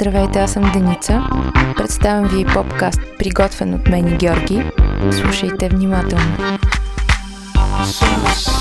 Здравейте, аз съм Деница. Представям ви попкаст, приготвен от мен и Георги. Слушайте внимателно. Calling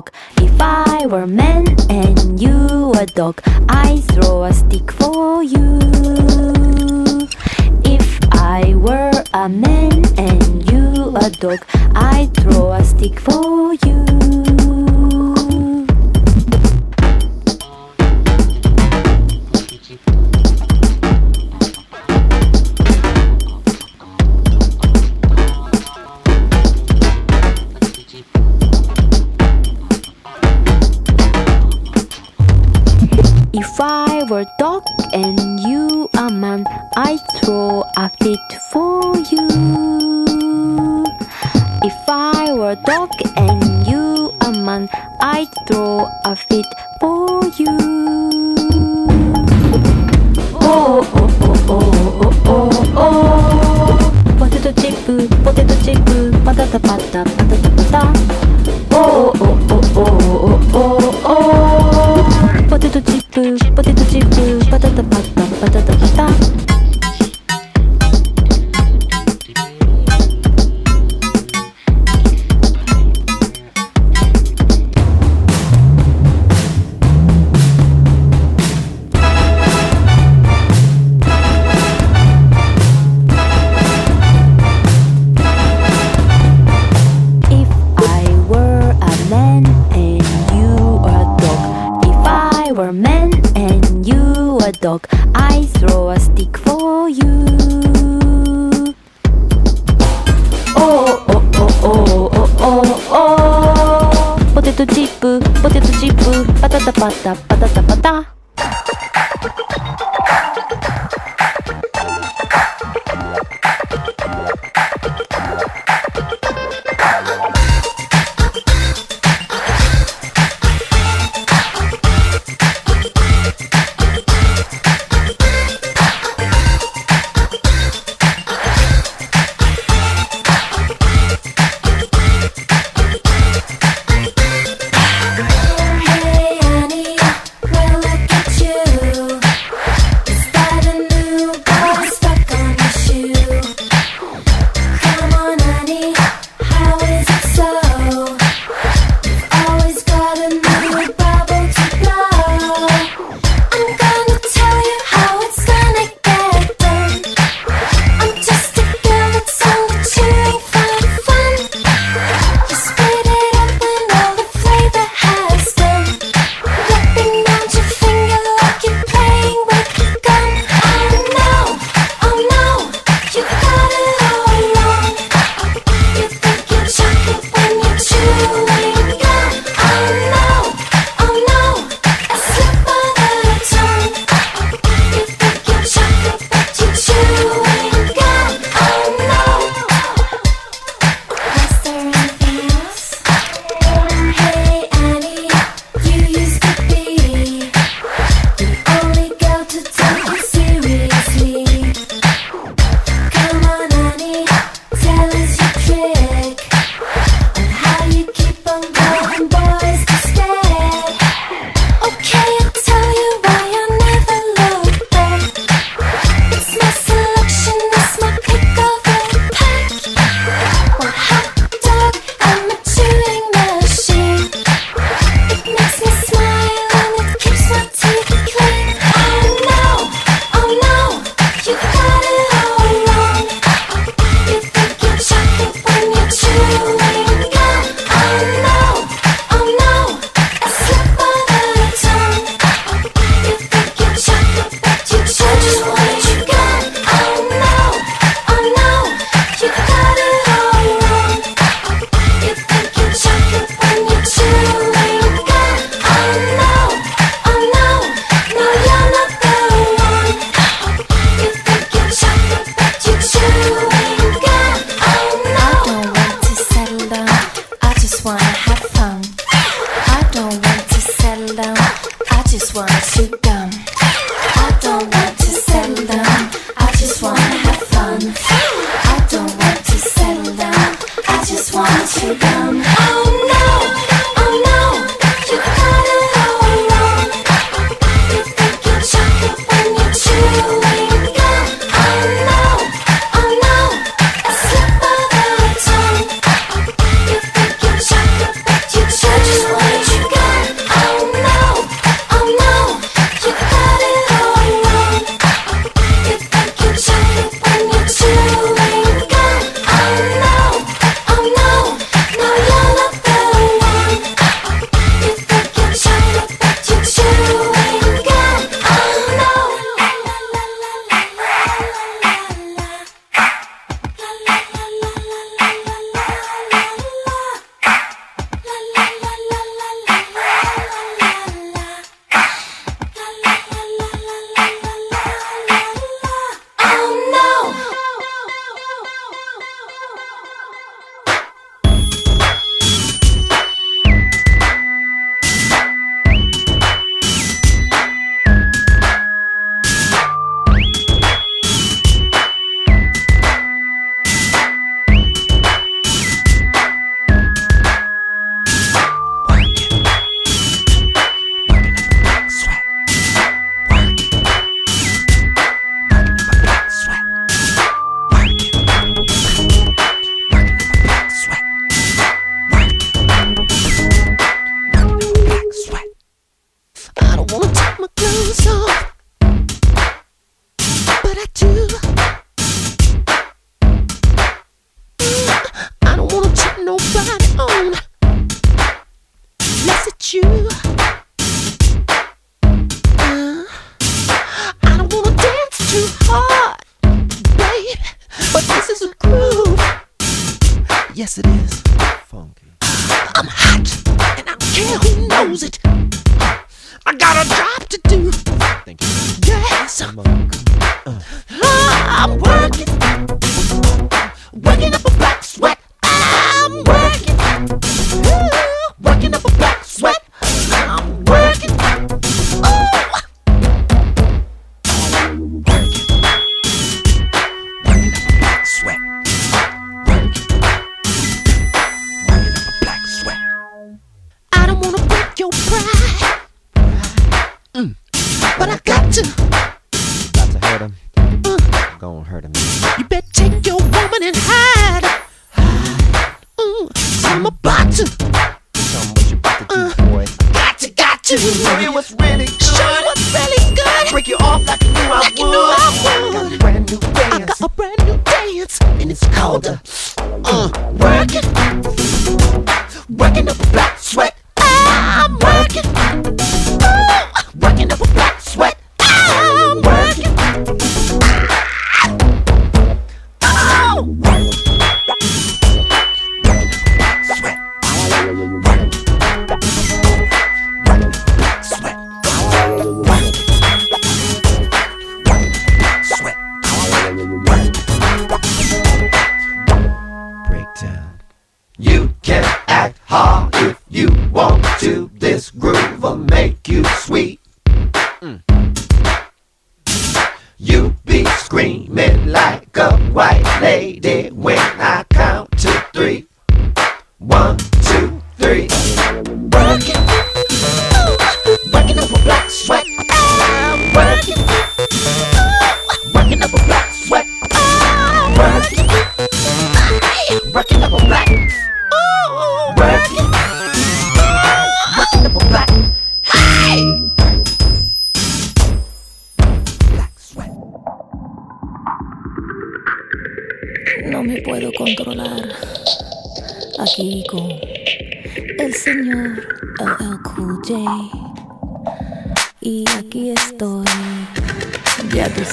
dog. If I were man and you a dog, I throw a stick for you. If I were a man and you a dog, I'd throw a stick for you. I were a dog and you a man, I'd throw a fit for you. If I were a dog and you a man, I'd throw a fit for you.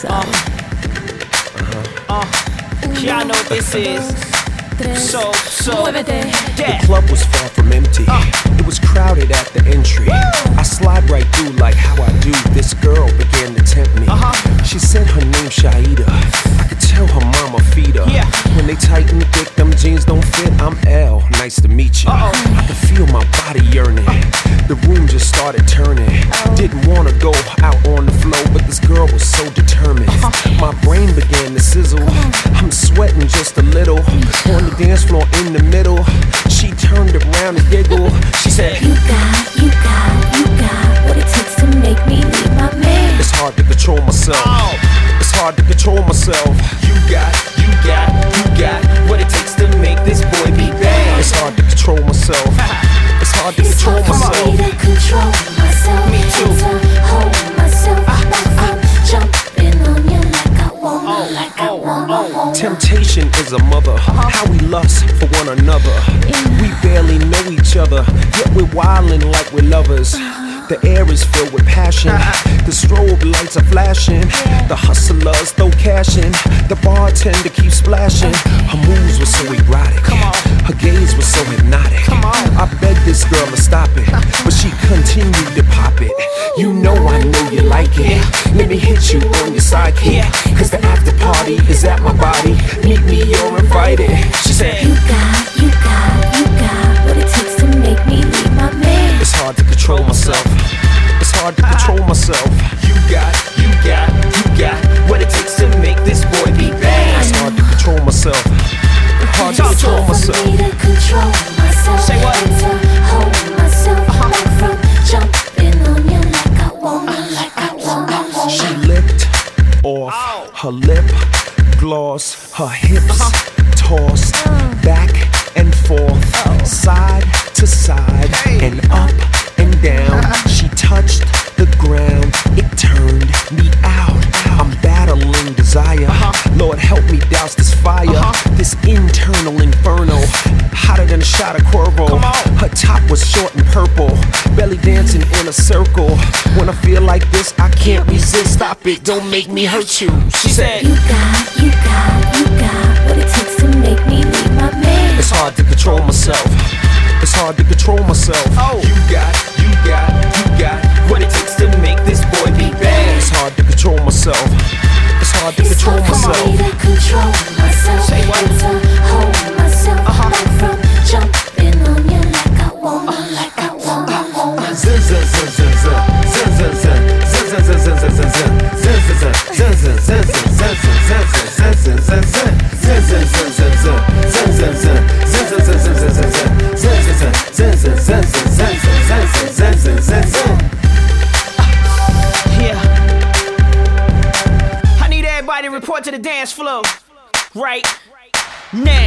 Ya tú sabes. Y'all know what this is. So, so, Muévete. yeah. club was far from empty. Uh. It was crowded at the entry. I slide right through like how I do. This girl began to tempt me. Uh-huh. She said her name Shaida. I could tell her mama feed her. Yeah. When they tighten thick, them jeans don't fit. I'm L. Nice to meet you. I could feel my body yearning. Uh. The room just started turning. Didn't wanna go out on the floor, but this girl was so determined. Uh-huh. My brain began to sizzle. Uh-huh. I'm sweating just a little. On the dance floor in the middle, she turned around and giggled. She said, You got, you got, you got what it takes to make me leave my man. It's hard to control myself. Oh. It's hard to control myself. You got, you got, you got what it takes to make this boy be bad. It's hard to control myself. It's hard to It's control myself. me control myself. Me too. Hold myself ah, back from jumping on you like I wanna, oh, like I oh, wanna. Oh. Temptation is a mother. Uh-huh. How we lust for one another. We barely know each other, yet we're wildin' like we're lovers. Uh-huh. The air is filled with passion. The strobe lights are flashing. The hustlers throw cash in. The bartender keeps splashing. Her moves were so erotic. Her gaze was so hypnotic. I begged this girl to stop it, but she continued to pop it. You know I know you like it. Let me hit you on your sidekick. Cause the after party is at my body. Meet me, you're invited. She said, You got, you got, It's hard to control myself. It's hard to control myself. You got, you got, you got what it takes to make this boy be bad. It's hard to control myself. Hard to It's control hard for myself. me to control myself. Say what? And to hold myself uh-huh. back from jumping on you like I wanna, like I wanna. She licked off her lip gloss, her hips uh-huh. tossed mm. back forth, oh. side to side, hey. and up and down. She touched the ground, it turned me out. Uh-huh. I'm battling desire. Uh-huh. Lord, help me douse this fire, uh-huh. this internal inferno. Hotter than a shot of Cuervo. Her top was short and purple, belly dancing in a circle. When I feel like this, I can't resist. Stop it, don't make me hurt you. She said, You got, you got, you got hard to control myself. It's hard to control myself. Oh, you got, you got, you got what it takes to make this boy be bad. It's hard to control myself. It's hard to control myself. cash flow right now.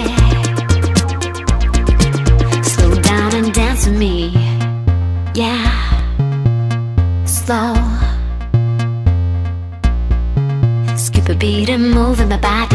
With me. Yeah. Slow. Skip a beat and move in my body.